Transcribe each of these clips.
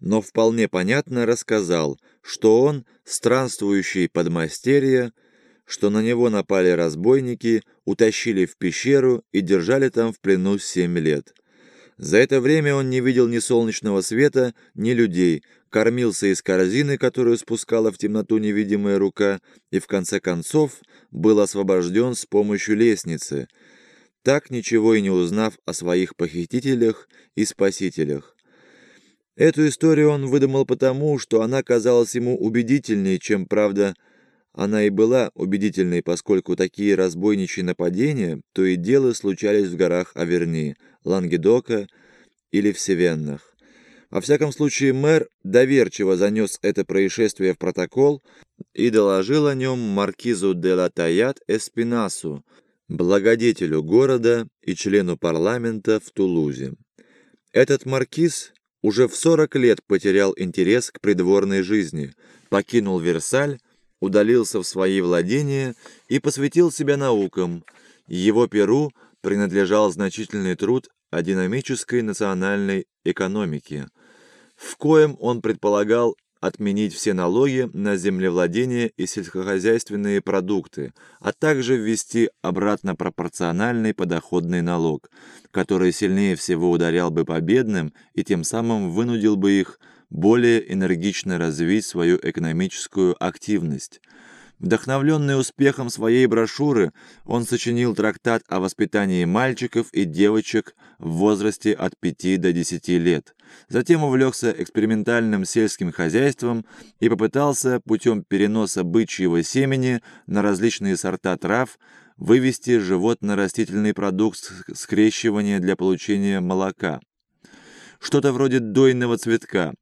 но вполне понятно рассказал, что он странствующий подмастерье, что на него напали разбойники, утащили в пещеру и держали там в плену семь лет. За это время он не видел ни солнечного света, ни людей, кормился из корзины, которую спускала в темноту невидимая рука, и в конце концов был освобожден с помощью лестницы, так ничего и не узнав о своих похитителях и спасителях. Эту историю он выдумал потому, что она казалась ему убедительнее, чем правда она и была убедительной, поскольку такие разбойничьи нападения то и дело случались в горах Аверни, Лангедока или в Севеннах. Во всяком случае, мэр доверчиво занес это происшествие в протокол и доложил о нем маркизу де Латаят Эспинасу, благодетелю города и члену парламента в Тулузе. Этот маркиз уже в 40 лет потерял интерес к придворной жизни, покинул Версаль удалился в свои владения и посвятил себя наукам. Его перу принадлежал значительный труд о динамической национальной экономике, в коем он предполагал отменить все налоги на землевладение и сельскохозяйственные продукты, а также ввести обратно пропорциональный подоходный налог, который сильнее всего ударял бы по бедным и тем самым вынудил бы их более энергично развить свою экономическую активность. Вдохновленный успехом своей брошюры, он сочинил трактат о воспитании мальчиков и девочек в возрасте от 5 до 10 лет. Затем увлекся экспериментальным сельским хозяйством и попытался путем переноса бычьего семени на различные сорта трав вывести животно-растительный продукт скрещивания для получения молока. Что-то вроде дойного цветка,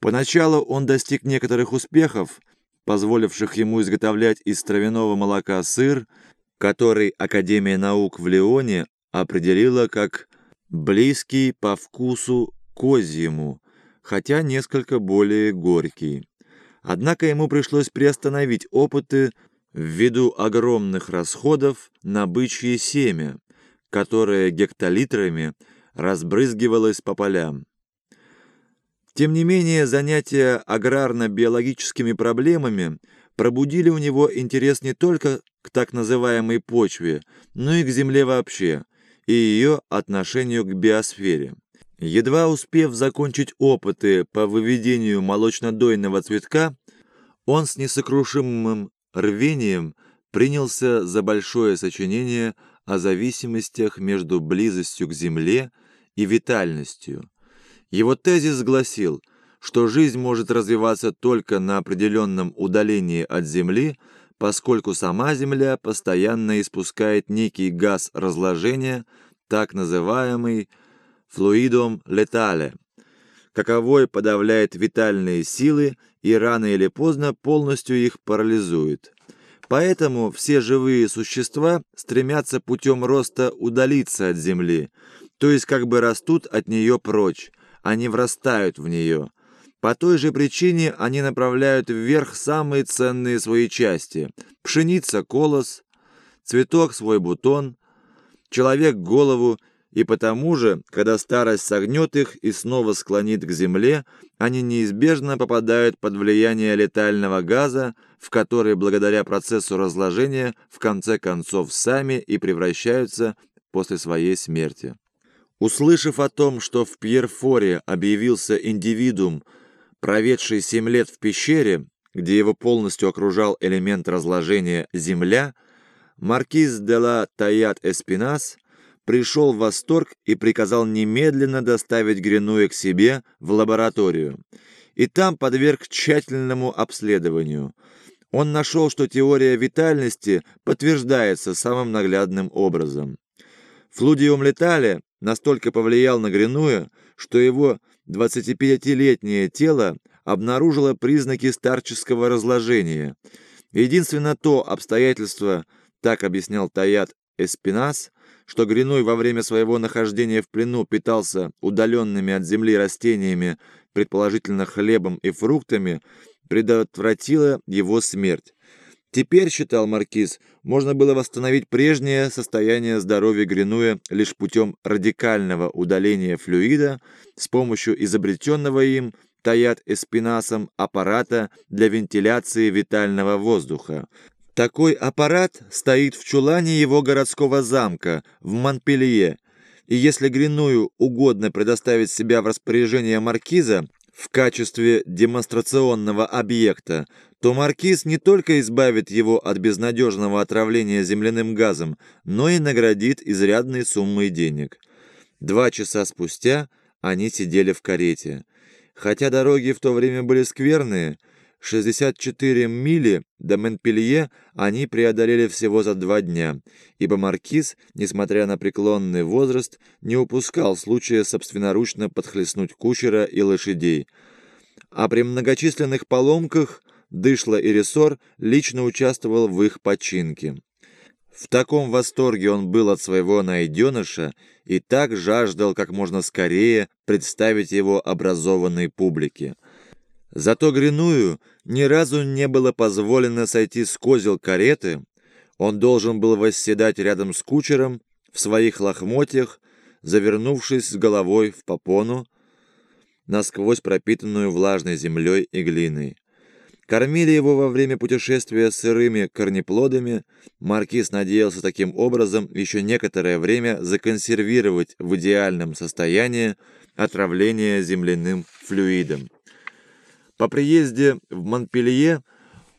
Поначалу он достиг некоторых успехов, позволивших ему изготовлять из травяного молока сыр, который Академия наук в Лионе определила как близкий по вкусу козьему, хотя несколько более горький. Однако ему пришлось приостановить опыты ввиду огромных расходов на бычье семя, которое гектолитрами разбрызгивалось по полям. Тем не менее, занятия аграрно-биологическими проблемами пробудили у него интерес не только к так называемой почве, но и к земле вообще, и ее отношению к биосфере. Едва успев закончить опыты по выведению молочнодойного цветка, он с несокрушимым рвением принялся за большое сочинение о зависимостях между близостью к земле и витальностью – его тезис гласил, что жизнь может развиваться только на определенном удалении от Земли, поскольку сама Земля постоянно испускает некий газ разложения, так называемый флуидом летале, каковой подавляет витальные силы и рано или поздно полностью их парализует. Поэтому все живые существа стремятся путем роста удалиться от Земли, то есть как бы растут от нее прочь, они врастают в нее. По той же причине они направляют вверх самые ценные свои части. Пшеница – колос, цветок – свой бутон, человек – голову, и потому же, когда старость согнет их и снова склонит к земле, они неизбежно попадают под влияние летального газа, в который благодаря процессу разложения в конце концов сами и превращаются после своей смерти. Услышав о том, что в Пьерфоре объявился индивидуум, проведший семь лет в пещере, где его полностью окружал элемент разложения земля, маркиз де ла Таят Эспинас пришел в восторг и приказал немедленно доставить Гринуя к себе в лабораторию, и там подверг тщательному обследованию. Он нашел, что теория витальности подтверждается самым наглядным образом. Флудиум летале настолько повлиял на Гринуя, что его 25-летнее тело обнаружило признаки старческого разложения. Единственно то обстоятельство, так объяснял Таят Эспинас, что Гринуй во время своего нахождения в плену питался удаленными от земли растениями, предположительно хлебом и фруктами, предотвратило его смерть. Теперь, считал Маркиз, можно было восстановить прежнее состояние здоровья Гринуя лишь путем радикального удаления флюида с помощью изобретенного им Таят Эспинасом аппарата для вентиляции витального воздуха. Такой аппарат стоит в чулане его городского замка в Монпелье, и если Гриную угодно предоставить себя в распоряжение маркиза в качестве демонстрационного объекта, то маркиз не только избавит его от безнадежного отравления земляным газом, но и наградит изрядной суммой денег. Два часа спустя они сидели в карете. Хотя дороги в то время были скверные, 64 мили до Менпелье они преодолели всего за два дня, ибо маркиз, несмотря на преклонный возраст, не упускал случая собственноручно подхлестнуть кучера и лошадей. А при многочисленных поломках Дышло и Ресор лично участвовал в их починке. В таком восторге он был от своего найденыша и так жаждал как можно скорее представить его образованной публике. Зато Гриную ни разу не было позволено сойти с козел кареты, он должен был восседать рядом с кучером в своих лохмотьях, завернувшись с головой в попону, насквозь пропитанную влажной землей и глиной. Кормили его во время путешествия сырыми корнеплодами. Маркиз надеялся таким образом еще некоторое время законсервировать в идеальном состоянии отравление земляным флюидом. По приезде в Монпелье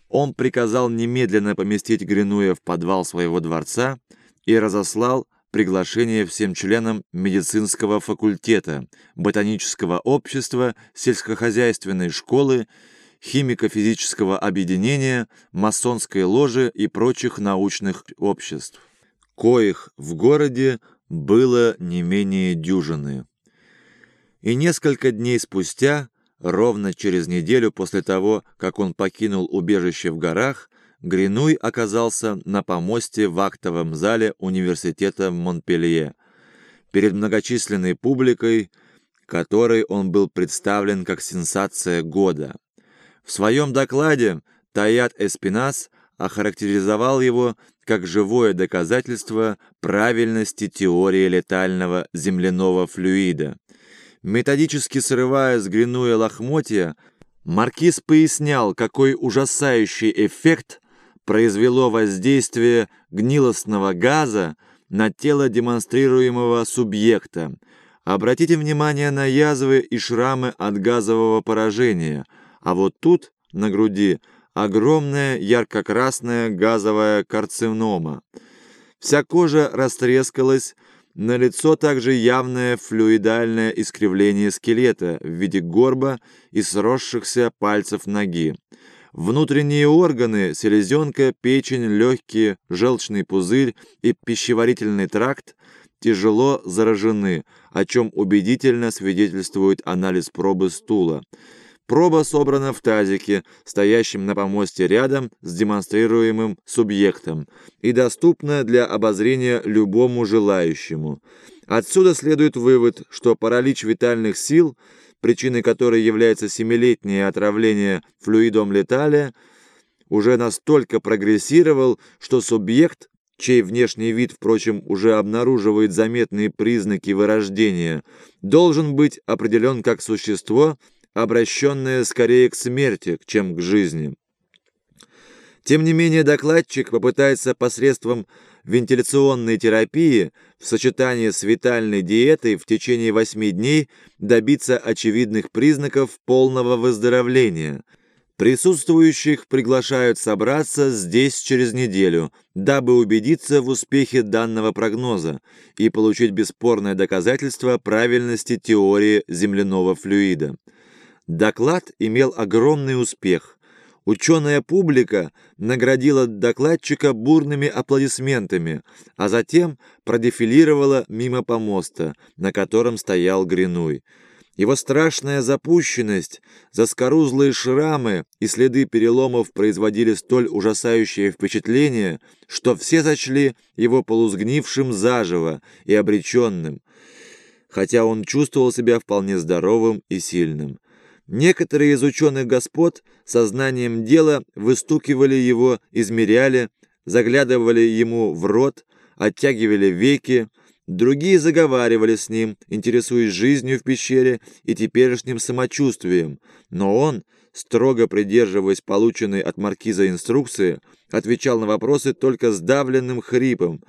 он приказал немедленно поместить Гринуя в подвал своего дворца и разослал приглашение всем членам медицинского факультета, ботанического общества, сельскохозяйственной школы химико-физического объединения, масонской ложи и прочих научных обществ, коих в городе было не менее дюжины. И несколько дней спустя, ровно через неделю после того, как он покинул убежище в горах, Гринуй оказался на помосте в актовом зале университета Монпелье. Перед многочисленной публикой, которой он был представлен как сенсация года. В своем докладе Таят Эспинас охарактеризовал его как живое доказательство правильности теории летального земляного флюида. Методически срывая с гринуя лохмотья, Маркиз пояснял, какой ужасающий эффект произвело воздействие гнилостного газа на тело демонстрируемого субъекта. Обратите внимание на язвы и шрамы от газового поражения – а вот тут, на груди, огромная ярко-красная газовая карцинома. Вся кожа растрескалась, на лицо также явное флюидальное искривление скелета в виде горба и сросшихся пальцев ноги. Внутренние органы, селезенка, печень, легкие, желчный пузырь и пищеварительный тракт тяжело заражены, о чем убедительно свидетельствует анализ пробы стула. Проба собрана в тазике, стоящем на помосте рядом с демонстрируемым субъектом, и доступна для обозрения любому желающему. Отсюда следует вывод, что паралич витальных сил, причиной которой является семилетнее отравление флюидом леталия, уже настолько прогрессировал, что субъект, чей внешний вид, впрочем, уже обнаруживает заметные признаки вырождения, должен быть определен как существо – обращенное скорее к смерти, чем к жизни. Тем не менее, докладчик попытается посредством вентиляционной терапии в сочетании с витальной диетой в течение 8 дней добиться очевидных признаков полного выздоровления. Присутствующих приглашают собраться здесь через неделю, дабы убедиться в успехе данного прогноза и получить бесспорное доказательство правильности теории земляного флюида. Доклад имел огромный успех. Ученая публика наградила докладчика бурными аплодисментами, а затем продефилировала мимо помоста, на котором стоял Гринуй. Его страшная запущенность, заскорузлые шрамы и следы переломов производили столь ужасающее впечатление, что все сочли его полузгнившим заживо и обреченным, хотя он чувствовал себя вполне здоровым и сильным. Некоторые из ученых господ сознанием дела выстукивали его, измеряли, заглядывали ему в рот, оттягивали веки, другие заговаривали с ним, интересуясь жизнью в пещере и теперешним самочувствием, но он, строго придерживаясь полученной от маркиза инструкции, отвечал на вопросы только сдавленным хрипом,